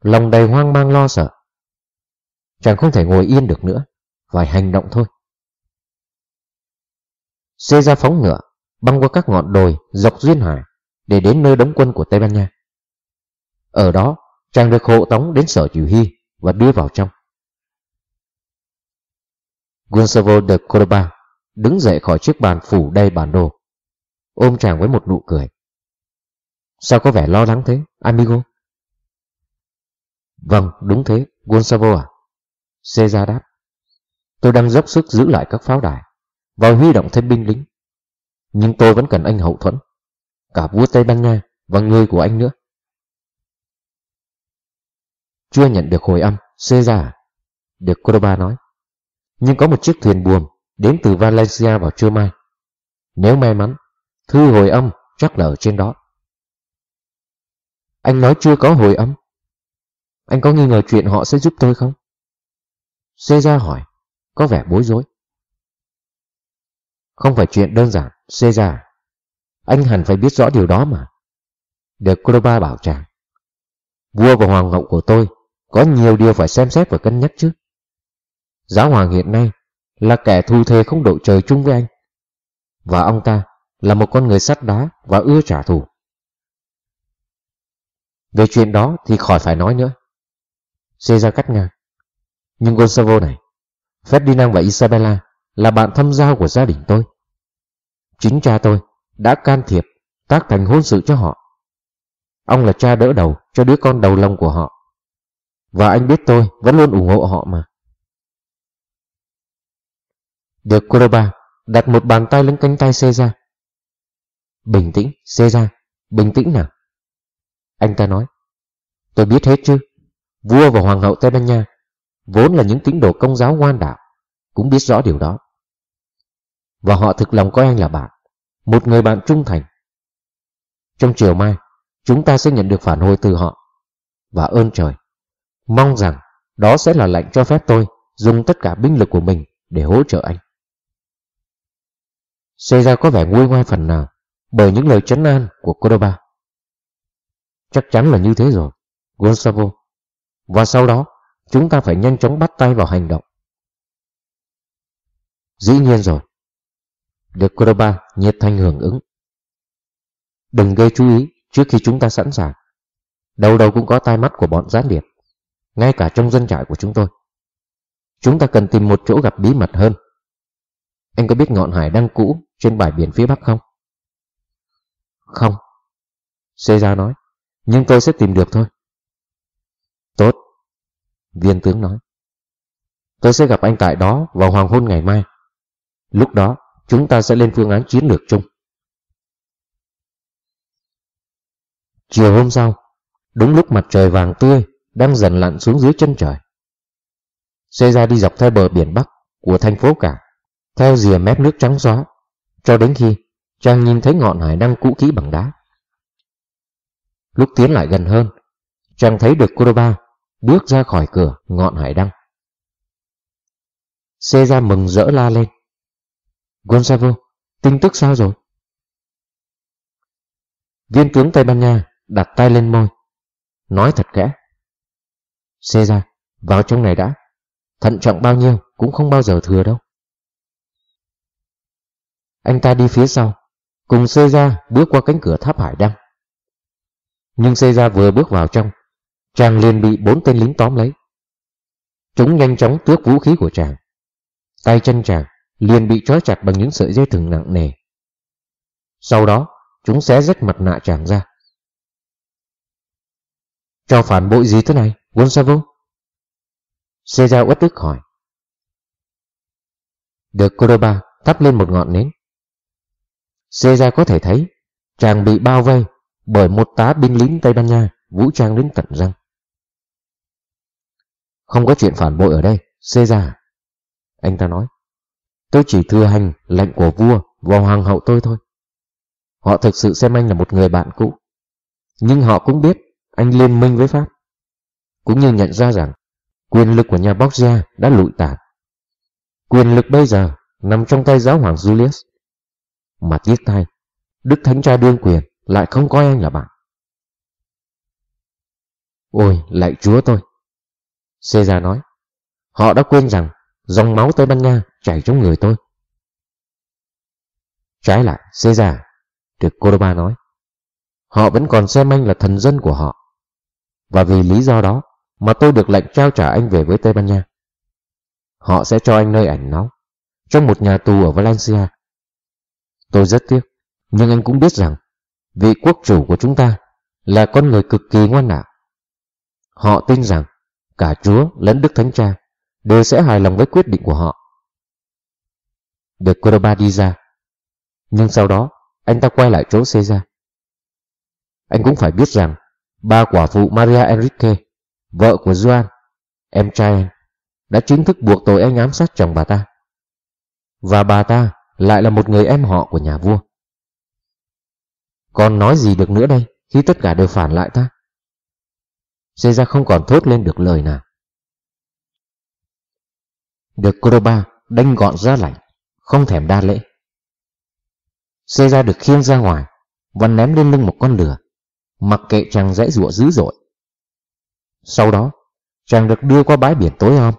lòng đầy hoang mang lo sợ. Chàng không thể ngồi yên được nữa, phải hành động thôi. Caesar phóng ngựa, băng qua các ngọn đồi dọc duyên hải để đến nơi đóng quân của Tây Ban Nha. Ở đó, chàng được hộ tống đến sở chỉ huy và đưa vào trong. Gonzalo de Cordoba đứng dậy khỏi chiếc bàn phủ đầy bản đồ, ôm chàng với một nụ cười. Sao có vẻ lo lắng thế, amigo? Vâng, đúng thế, Gonzalo à? Caesar đáp. Tôi đang dốc sức giữ lại các pháo đài và huy động thêm binh lính. Nhưng tôi vẫn cần anh hậu thuẫn, cả vua Tây Ban Nha và người của anh nữa. Chưa nhận được hồi âm, Caesar? Được Cordoba nói. Nhưng có một chiếc thuyền buồm đến từ Valencia vào trưa mai. Nếu may mắn, thư hồi âm chắc là ở trên đó. Anh nói chưa có hồi âm. Anh có nghi ngờ chuyện họ sẽ giúp tôi không? Caesar hỏi, có vẻ bối rối. Không phải chuyện đơn giản, Caesar. Anh hẳn phải biết rõ điều đó mà. Được Croba bảo chàng. Vua và hoàng hậu của tôi có nhiều điều phải xem xét và cân nhắc chứ. Giáo hoàng hiện nay là kẻ thù thề không đội trời chung với anh. Và ông ta là một con người sắt đá và ưa trả thù. Về chuyện đó thì khỏi phải nói nữa. Caesar cắt ngang. Nhưng Gonzalo này, Ferdinand và Isabella là bạn thâm giao của gia đình tôi. Chính cha tôi đã can thiệp tác thành hôn sự cho họ. Ông là cha đỡ đầu cho đứa con đầu lòng của họ. Và anh biết tôi vẫn luôn ủng hộ họ mà. Được Cordoba đặt một bàn tay lên cánh tay Caesar. Bình tĩnh, Caesar, bình tĩnh nào. Anh ta nói, tôi biết hết chứ. Vua và hoàng hậu Tây Ban Nha vốn là những tín đồ công giáo ngoan đạo, cũng biết rõ điều đó. Và họ thực lòng coi anh là bạn, một người bạn trung thành. Trong chiều mai, chúng ta sẽ nhận được phản hồi từ họ. Và ơn trời, mong rằng đó sẽ là lệnh cho phép tôi dùng tất cả binh lực của mình để hỗ trợ anh. Caesar có vẻ nguôi ngoai phần nào bởi những lời chấn an của Cordoba. Chắc chắn là như thế rồi, Gonzalo. Và sau đó, chúng ta phải nhanh chóng bắt tay vào hành động. Dĩ nhiên rồi. Được Cordoba nhiệt thanh hưởng ứng. Đừng gây chú ý trước khi chúng ta sẵn sàng. Đầu đầu cũng có tai mắt của bọn gián điệp, ngay cả trong dân trại của chúng tôi. Chúng ta cần tìm một chỗ gặp bí mật hơn. Anh có biết ngọn hải đăng cũ trên bãi biển phía Bắc không? Không. Cesar nói, nhưng tôi sẽ tìm được thôi. Tốt. Viên tướng nói. Tôi sẽ gặp anh tại đó vào hoàng hôn ngày mai. Lúc đó, chúng ta sẽ lên phương án chiến lược chung. Chiều hôm sau, đúng lúc mặt trời vàng tươi đang dần lặn xuống dưới chân trời. Caesar đi dọc theo bờ biển Bắc của thành phố cả, theo rìa mép nước trắng xóa, cho đến khi chàng nhìn thấy ngọn hải đăng cũ kỹ bằng đá. Lúc tiến lại gần hơn, chàng thấy được Kuroba bước ra khỏi cửa ngọn hải đăng. Caesar mừng rỡ la lên. Gonzalo, tin tức sao rồi? Viên tướng Tây Ban Nha đặt tay lên môi, nói thật kẽ. ra, vào trong này đã, thận trọng bao nhiêu cũng không bao giờ thừa đâu. Anh ta đi phía sau, cùng Caesar bước qua cánh cửa tháp hải đăng. Nhưng Caesar vừa bước vào trong, chàng liền bị bốn tên lính tóm lấy. Chúng nhanh chóng tước vũ khí của chàng. Tay chân chàng liền bị trói chặt bằng những sợi dây thừng nặng nề. Sau đó, chúng xé rách mặt nạ chàng ra. Cho phản bội gì thế này, Gonzalo? Caesar uất ức hỏi. Được Coroba thắp lên một ngọn nến. Caesar có thể thấy chàng bị bao vây bởi một tá binh lính Tây Ban Nha vũ trang đến tận răng. Không có chuyện phản bội ở đây, Caesar. À? Anh ta nói. Tôi chỉ thừa hành lệnh của vua và hoàng hậu tôi thôi. Họ thực sự xem anh là một người bạn cũ. Nhưng họ cũng biết anh liên minh với Pháp. Cũng như nhận ra rằng quyền lực của nhà Borgia đã lụi tàn. Quyền lực bây giờ nằm trong tay giáo hoàng Julius. Mà tiếc thay, Đức Thánh Cha đương quyền lại không coi anh là bạn. Ôi, lạy chúa tôi. Caesar nói, họ đã quên rằng dòng máu Tây Ban Nha chảy trong người tôi. Trái lại, Caesar, được Cordoba nói, họ vẫn còn xem anh là thần dân của họ. Và vì lý do đó mà tôi được lệnh trao trả anh về với Tây Ban Nha. Họ sẽ cho anh nơi ảnh náu, trong một nhà tù ở Valencia. Tôi rất tiếc, nhưng anh cũng biết rằng vị quốc chủ của chúng ta là con người cực kỳ ngoan đạo. Họ tin rằng cả Chúa lẫn Đức Thánh Cha đều sẽ hài lòng với quyết định của họ. Được Kuroba đi ra, nhưng sau đó anh ta quay lại chỗ Caesar. Anh cũng phải biết rằng ba quả phụ Maria Enrique, vợ của Juan, em trai anh, đã chính thức buộc tội anh ám sát chồng bà ta. Và bà ta lại là một người em họ của nhà vua. Còn nói gì được nữa đây khi tất cả đều phản lại ta? Caesar không còn thốt lên được lời nào. Được Coroba đanh gọn ra lạnh, không thèm đa lễ. Caesar được khiêng ra ngoài và ném lên lưng một con lừa, mặc kệ chàng dãy rụa dữ dội. Sau đó, chàng được đưa qua bãi biển tối om,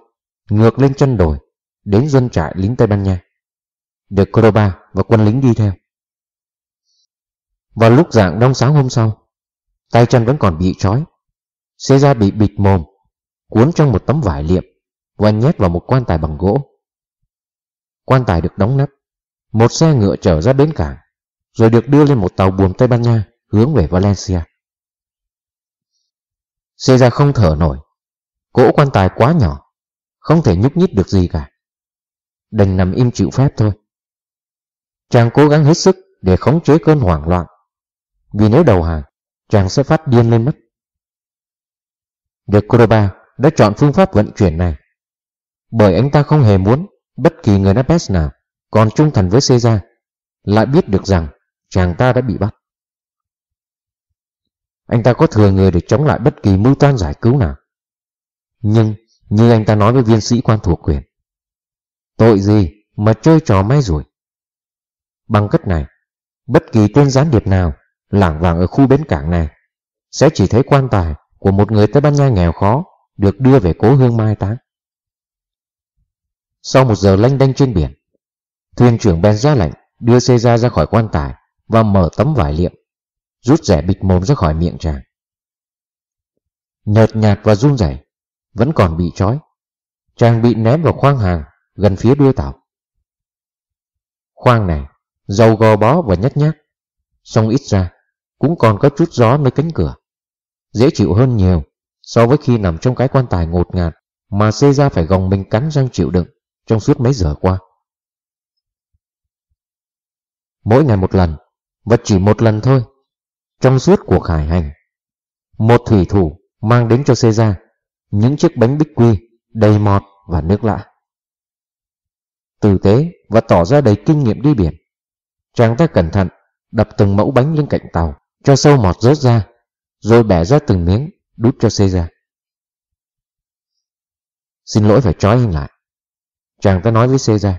ngược lên chân đồi, đến dân trại lính Tây Ban Nha. Được Coroba và quân lính đi theo. Vào lúc dạng đông sáng hôm sau, tay chân vẫn còn bị trói. Caesar bị bịt mồm, cuốn trong một tấm vải liệm và nhét vào một quan tài bằng gỗ. Quan tài được đóng nắp, một xe ngựa chở ra bến cảng, rồi được đưa lên một tàu buồm Tây Ban Nha hướng về Valencia. Caesar không thở nổi, cỗ quan tài quá nhỏ, không thể nhúc nhích được gì cả. Đành nằm im chịu phép thôi. Chàng cố gắng hết sức để khống chế cơn hoảng loạn, vì nếu đầu hàng, chàng sẽ phát điên lên mất. De Cordoba đã chọn phương pháp vận chuyển này, bởi anh ta không hề muốn bất kỳ người Nepes nào còn trung thành với Caesar lại biết được rằng chàng ta đã bị bắt. Anh ta có thừa người để chống lại bất kỳ mưu toan giải cứu nào. Nhưng, như anh ta nói với viên sĩ quan thuộc quyền, tội gì mà chơi trò may rủi. Bằng cách này, bất kỳ tên gián điệp nào lảng vàng ở khu bến cảng này sẽ chỉ thấy quan tài của một người Tây Ban Nha nghèo khó được đưa về cố hương mai táng. Sau một giờ lanh đanh trên biển, thuyền trưởng Ben ra lệnh đưa xe ra khỏi quan tài và mở tấm vải liệm, rút rẻ bịch mồm ra khỏi miệng chàng. Nhợt nhạt và run rẩy, vẫn còn bị trói. Chàng bị ném vào khoang hàng gần phía đuôi tàu. Khoang này dầu gò bó và nhát nhác, song ít ra cũng còn có chút gió nơi cánh cửa. Dễ chịu hơn nhiều so với khi nằm trong cái quan tài ngột ngạt mà Caesar phải gồng mình cắn răng chịu đựng trong suốt mấy giờ qua. Mỗi ngày một lần, và chỉ một lần thôi, trong suốt cuộc hải hành, một thủy thủ mang đến cho Caesar những chiếc bánh bích quy đầy mọt và nước lạ. Tử tế và tỏ ra đầy kinh nghiệm đi biển, chàng ta cẩn thận đập từng mẫu bánh lên cạnh tàu cho sâu mọt rớt ra, rồi bẻ ra từng miếng đút cho Caesar. Xin lỗi phải trói anh lại. Chàng ta nói với Caesar.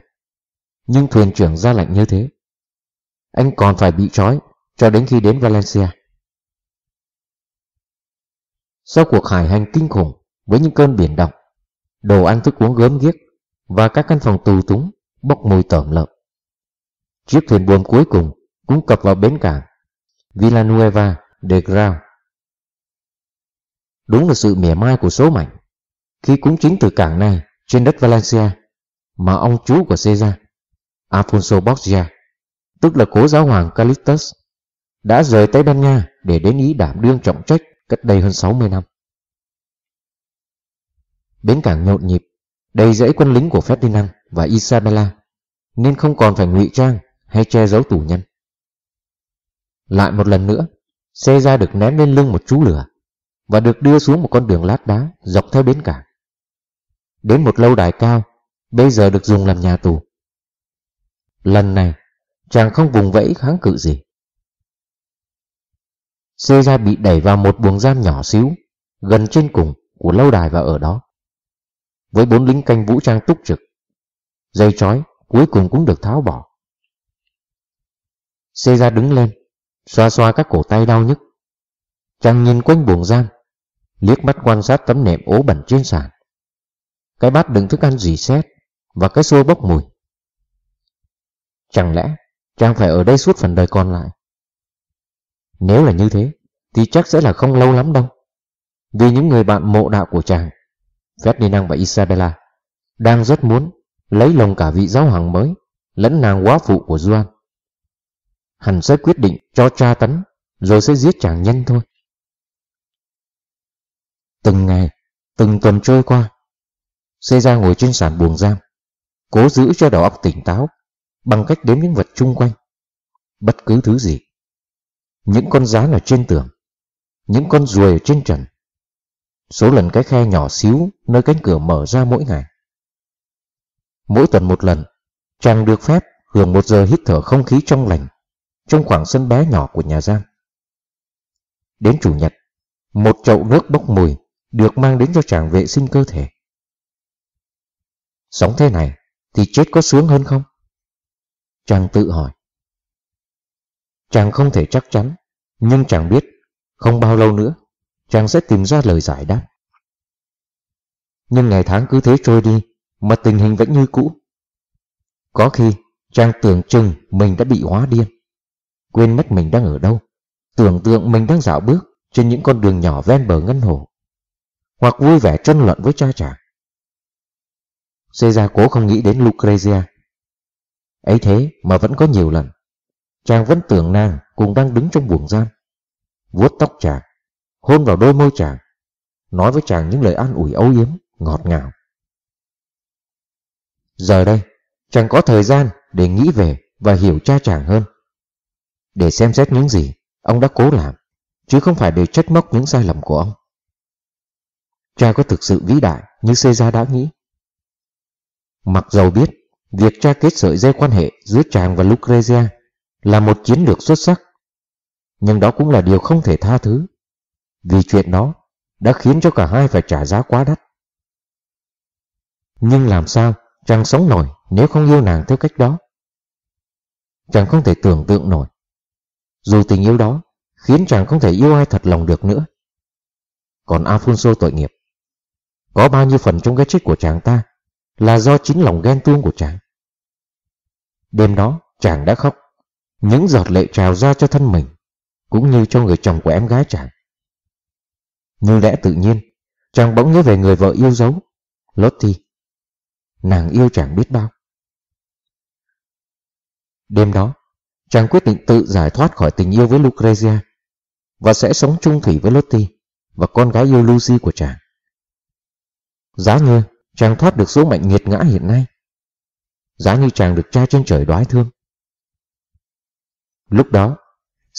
Nhưng thuyền trưởng ra lệnh như thế. Anh còn phải bị trói cho đến khi đến Valencia. Sau cuộc hải hành kinh khủng với những cơn biển động, đồ ăn thức uống gớm ghiếc và các căn phòng tù túng bốc mùi tởm lợm. Chiếc thuyền buồm cuối cùng cũng cập vào bến cảng Villanueva de Grau. Đúng là sự mỉa mai của số mệnh khi cũng chính từ cảng này trên đất Valencia mà ông chú của Caesar, Alfonso Borgia, tức là cố giáo hoàng Calixtus, đã rời Tây Ban Nha để đến Ý đảm đương trọng trách cách đây hơn 60 năm. Bến cảng nhộn nhịp, đầy dãy quân lính của Ferdinand và Isabella, nên không còn phải ngụy trang hay che giấu tù nhân. Lại một lần nữa, xe ra được ném lên lưng một chú lửa và được đưa xuống một con đường lát đá dọc theo bến cảng. Đến một lâu đài cao, bây giờ được dùng làm nhà tù. Lần này, chàng không vùng vẫy kháng cự gì. Xê ra bị đẩy vào một buồng giam nhỏ xíu, gần trên cùng của lâu đài và ở đó. Với bốn lính canh vũ trang túc trực, dây chói cuối cùng cũng được tháo bỏ. Xê ra đứng lên, xoa xoa các cổ tay đau nhức. Chàng nhìn quanh buồng giam, liếc mắt quan sát tấm nệm ố bẩn trên sàn. Cái bát đựng thức ăn dì xét và cái xô bốc mùi. Chẳng lẽ chàng phải ở đây suốt phần đời còn lại? Nếu là như thế, thì chắc sẽ là không lâu lắm đâu. Vì những người bạn mộ đạo của chàng, Ferdinand và Isabella, đang rất muốn lấy lòng cả vị giáo hoàng mới, lẫn nàng quá phụ của Juan. Hẳn sẽ quyết định cho tra tấn, rồi sẽ giết chàng nhanh thôi. Từng ngày, từng tuần trôi qua, Caesar ngồi trên sàn buồng giam, cố giữ cho đầu óc tỉnh táo bằng cách đếm những vật chung quanh. Bất cứ thứ gì. Những con rán ở trên tường, những con ruồi ở trên trần, số lần cái khe nhỏ xíu nơi cánh cửa mở ra mỗi ngày. Mỗi tuần một lần, chàng được phép hưởng một giờ hít thở không khí trong lành trong khoảng sân bé nhỏ của nhà giam. Đến chủ nhật, một chậu nước bốc mùi được mang đến cho chàng vệ sinh cơ thể. Sống thế này thì chết có sướng hơn không? Chàng tự hỏi. Chàng không thể chắc chắn, nhưng chàng biết không bao lâu nữa chàng sẽ tìm ra lời giải đáp. Nhưng ngày tháng cứ thế trôi đi mà tình hình vẫn như cũ. Có khi chàng tưởng chừng mình đã bị hóa điên, quên mất mình đang ở đâu, tưởng tượng mình đang dạo bước trên những con đường nhỏ ven bờ ngân hồ, hoặc vui vẻ tranh luận với cha chàng. Caesar cố không nghĩ đến Lucrezia. Ấy thế mà vẫn có nhiều lần, chàng vẫn tưởng nàng cùng đang đứng trong buồng giam, vuốt tóc chàng, hôn vào đôi môi chàng, nói với chàng những lời an ủi âu yếm, ngọt ngào. Giờ đây, chàng có thời gian để nghĩ về và hiểu cha chàng hơn. Để xem xét những gì ông đã cố làm, chứ không phải để trách móc những sai lầm của ông. Cha có thực sự vĩ đại như Caesar đã nghĩ. Mặc dầu biết việc tra kết sợi dây quan hệ giữa chàng và Lucrezia là một chiến lược xuất sắc, nhưng đó cũng là điều không thể tha thứ, vì chuyện đó đã khiến cho cả hai phải trả giá quá đắt. Nhưng làm sao chàng sống nổi nếu không yêu nàng theo cách đó? Chàng không thể tưởng tượng nổi. Dù tình yêu đó khiến chàng không thể yêu ai thật lòng được nữa. Còn Alfonso tội nghiệp. Có bao nhiêu phần trong cái chết của chàng ta là do chính lòng ghen tuông của chàng. Đêm đó chàng đã khóc, những giọt lệ trào ra cho thân mình, cũng như cho người chồng của em gái chàng. Như lẽ tự nhiên, chàng bỗng nhớ về người vợ yêu dấu, Lottie. Nàng yêu chàng biết bao. Đêm đó, chàng quyết định tự giải thoát khỏi tình yêu với Lucrezia và sẽ sống chung thủy với Lottie và con gái yêu Lucy của chàng. Giá như chàng thoát được số mệnh nghiệt ngã hiện nay. Giá như chàng được cha trên trời đoái thương. Lúc đó,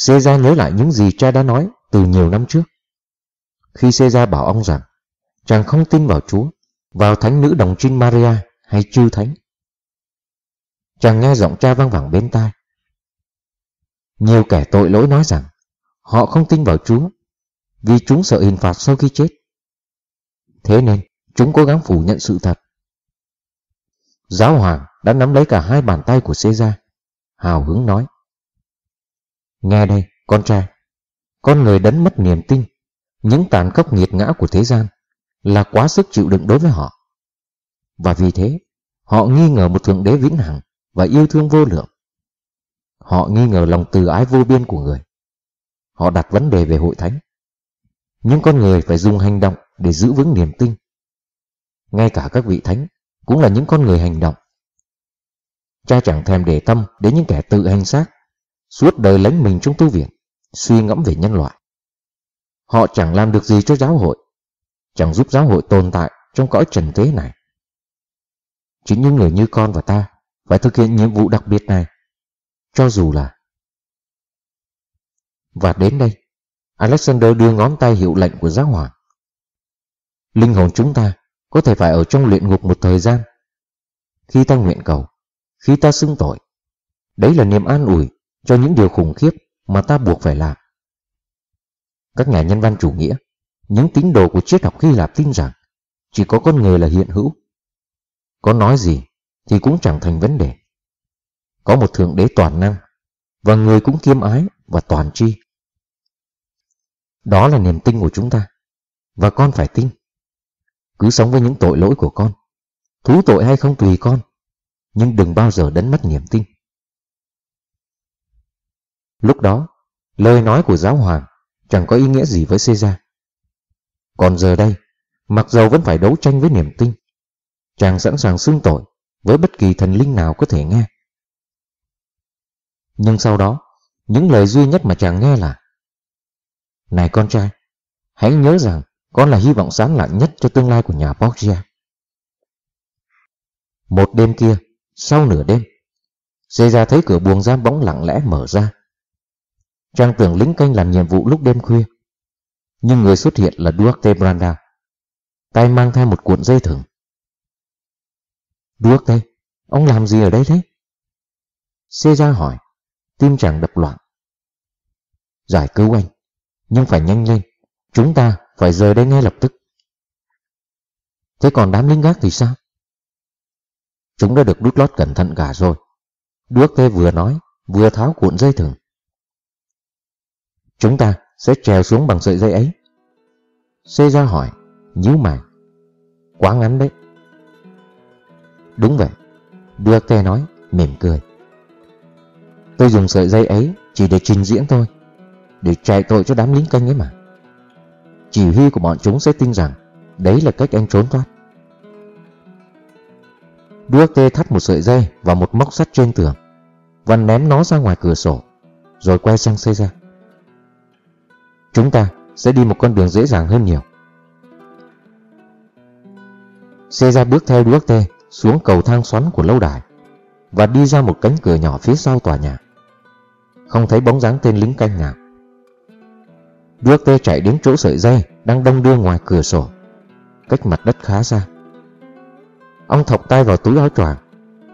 Caesar nhớ lại những gì cha đã nói từ nhiều năm trước. Khi Caesar bảo ông rằng chàng không tin vào Chúa, vào thánh nữ đồng trinh Maria hay chư thánh. Chàng nghe giọng cha vang vẳng bên tai. Nhiều kẻ tội lỗi nói rằng họ không tin vào Chúa vì chúng sợ hình phạt sau khi chết. Thế nên, Chúng cố gắng phủ nhận sự thật. Giáo hoàng đã nắm lấy cả hai bàn tay của Caesar, hào hứng nói. Nghe đây, con trai, con người đánh mất niềm tin, những tàn khốc nghiệt ngã của thế gian là quá sức chịu đựng đối với họ. Và vì thế, họ nghi ngờ một thượng đế vĩnh hằng và yêu thương vô lượng. Họ nghi ngờ lòng từ ái vô biên của người. Họ đặt vấn đề về hội thánh. Nhưng con người phải dùng hành động để giữ vững niềm tin ngay cả các vị thánh cũng là những con người hành động. Cha chẳng thèm để tâm đến những kẻ tự hành xác, suốt đời lánh mình trong tu viện, suy ngẫm về nhân loại. Họ chẳng làm được gì cho giáo hội, chẳng giúp giáo hội tồn tại trong cõi trần thế này. Chính những người như con và ta phải thực hiện nhiệm vụ đặc biệt này, cho dù là... Và đến đây, Alexander đưa ngón tay hiệu lệnh của giáo hoàng. Linh hồn chúng ta có thể phải ở trong luyện ngục một thời gian. Khi ta nguyện cầu, khi ta xưng tội, đấy là niềm an ủi cho những điều khủng khiếp mà ta buộc phải làm. Các nhà nhân văn chủ nghĩa, những tín đồ của triết học Hy Lạp tin rằng chỉ có con người là hiện hữu. Có nói gì thì cũng chẳng thành vấn đề. Có một thượng đế toàn năng và người cũng kiêm ái và toàn tri. Đó là niềm tin của chúng ta và con phải tin. Cứ sống với những tội lỗi của con, thú tội hay không tùy con, nhưng đừng bao giờ đánh mất niềm tin. Lúc đó, lời nói của giáo hoàng chẳng có ý nghĩa gì với Caesar. Còn giờ đây, mặc dầu vẫn phải đấu tranh với niềm tin, chàng sẵn sàng xưng tội với bất kỳ thần linh nào có thể nghe. Nhưng sau đó, những lời duy nhất mà chàng nghe là Này con trai, hãy nhớ rằng có là hy vọng sáng lạng nhất cho tương lai của nhà Borgia. Một đêm kia, sau nửa đêm, Caesar thấy cửa buồng giam bóng lặng lẽ mở ra. Trang tưởng lính canh làm nhiệm vụ lúc đêm khuya, nhưng người xuất hiện là Duarte Branda, tay mang theo một cuộn dây thừng. Duarte, ông làm gì ở đây thế? Caesar hỏi, tim chàng đập loạn. Giải cứu anh, nhưng phải nhanh lên, chúng ta phải rời đây ngay lập tức. Thế còn đám lính gác thì sao? Chúng đã được đút lót cẩn thận cả rồi. Duarte vừa nói, vừa tháo cuộn dây thừng. Chúng ta sẽ trèo xuống bằng sợi dây ấy. Caesar hỏi, nhíu mày. Quá ngắn đấy. Đúng vậy, Duarte nói, mỉm cười. Tôi dùng sợi dây ấy chỉ để trình diễn thôi, để chạy tội cho đám lính canh ấy mà. Chỉ huy của bọn chúng sẽ tin rằng đấy là cách anh trốn thoát. Duarte thắt một sợi dây vào một móc sắt trên tường và ném nó ra ngoài cửa sổ, rồi quay sang Caesar. Chúng ta sẽ đi một con đường dễ dàng hơn nhiều. Caesar bước theo Duarte xuống cầu thang xoắn của lâu đài và đi ra một cánh cửa nhỏ phía sau tòa nhà. Không thấy bóng dáng tên lính canh nào. Duarte chạy đến chỗ sợi dây đang đông đưa ngoài cửa sổ, cách mặt đất khá xa. Ông thọc tay vào túi áo choàng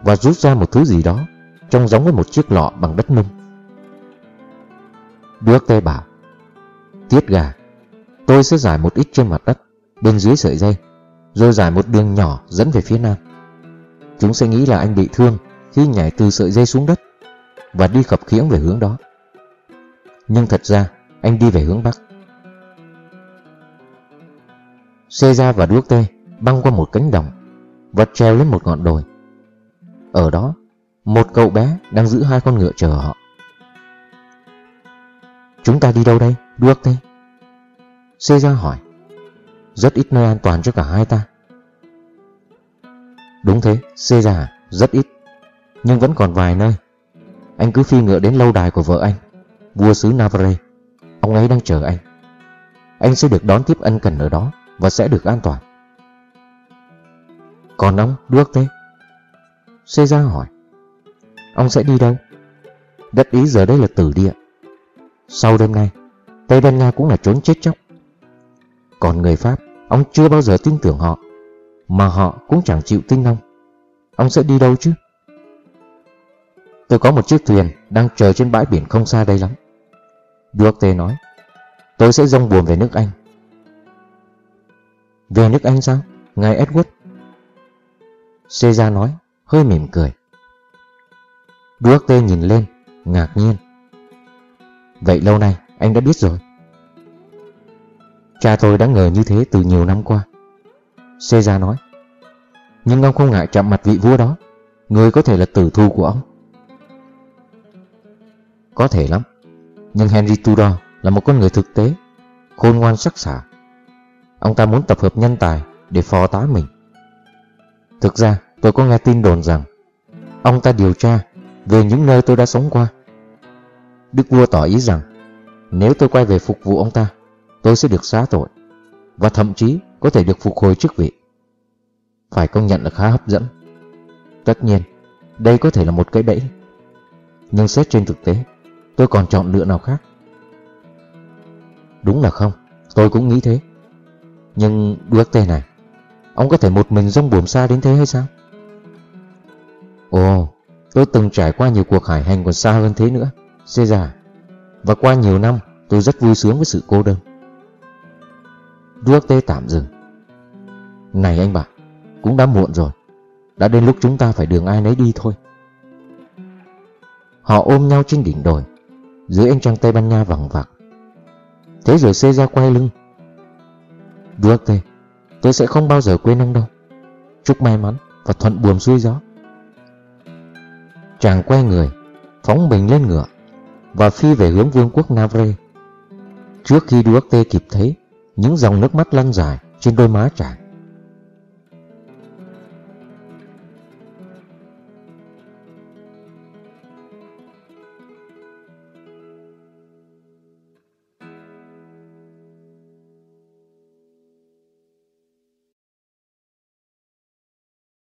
và rút ra một thứ gì đó trông giống với một chiếc lọ bằng đất nung. Duarte bảo Tiết gà Tôi sẽ giải một ít trên mặt đất Bên dưới sợi dây Rồi giải một đường nhỏ dẫn về phía nam Chúng sẽ nghĩ là anh bị thương Khi nhảy từ sợi dây xuống đất Và đi khập khiễng về hướng đó Nhưng thật ra anh đi về hướng bắc. Caesar và đuốc tê băng qua một cánh đồng Và treo lên một ngọn đồi. Ở đó, Một cậu bé đang giữ hai con ngựa chờ họ. Chúng ta đi đâu đây? đuốc tê? Xê ra hỏi. Rất ít nơi an toàn cho cả hai ta. Đúng thế Caesar rất ít. Nhưng vẫn còn vài nơi. Anh cứ phi ngựa đến lâu đài của vợ anh, Vua xứ Navarre. Ông ấy đang chờ anh Anh sẽ được đón tiếp ân cần ở đó Và sẽ được an toàn Còn ông đuốc thế Caesar hỏi Ông sẽ đi đâu Đất Ý giờ đây là tử địa Sau đêm nay Tây Ban Nha cũng là trốn chết chóc. Còn người Pháp, ông chưa bao giờ tin tưởng họ, mà họ cũng chẳng chịu tin ông. Ông sẽ đi đâu chứ? Tôi có một chiếc thuyền đang chờ trên bãi biển không xa đây lắm. Duarte nói, tôi sẽ rong buồn về nước Anh. Về nước Anh sao? Ngài Edward. Caesar nói, hơi mỉm cười. Duarte nhìn lên, ngạc nhiên. Vậy lâu nay anh đã biết rồi Cha tôi đã ngờ như thế từ nhiều năm qua Caesar nói Nhưng ông không ngại chạm mặt vị vua đó Người có thể là tử thu của ông Có thể lắm nhưng Henry Tudor là một con người thực tế Khôn ngoan sắc sảo Ông ta muốn tập hợp nhân tài Để phó tá mình Thực ra tôi có nghe tin đồn rằng Ông ta điều tra Về những nơi tôi đã sống qua Đức vua tỏ ý rằng nếu tôi quay về phục vụ ông ta, tôi sẽ được xá tội và thậm chí có thể được phục hồi chức vị. Phải công nhận là khá hấp dẫn. Tất nhiên, đây có thể là một cái bẫy. Nhưng xét trên thực tế, tôi còn chọn lựa nào khác. Đúng là không, tôi cũng nghĩ thế. Nhưng Duarte này, ông có thể một mình rong buồm xa đến thế hay sao? Ồ, tôi từng trải qua nhiều cuộc hải hành còn xa hơn thế nữa, Cesar Và qua nhiều năm, tôi rất vui sướng với sự cô đơn. Duarte tạm dừng. Này anh bạn, cũng đã muộn rồi. Đã đến lúc chúng ta phải đường ai nấy đi thôi. Họ ôm nhau trên đỉnh đồi, dưới ánh trăng Tây Ban Nha vẳng vặc. Thế rồi xê ra quay lưng. Duarte, tôi sẽ không bao giờ quên anh đâu. Chúc may mắn và thuận buồm xuôi gió. Chàng quay người, phóng mình lên ngựa và phi về hướng vương quốc Navre. Trước khi Duarte kịp thấy những dòng nước mắt lăn dài trên đôi má chàng.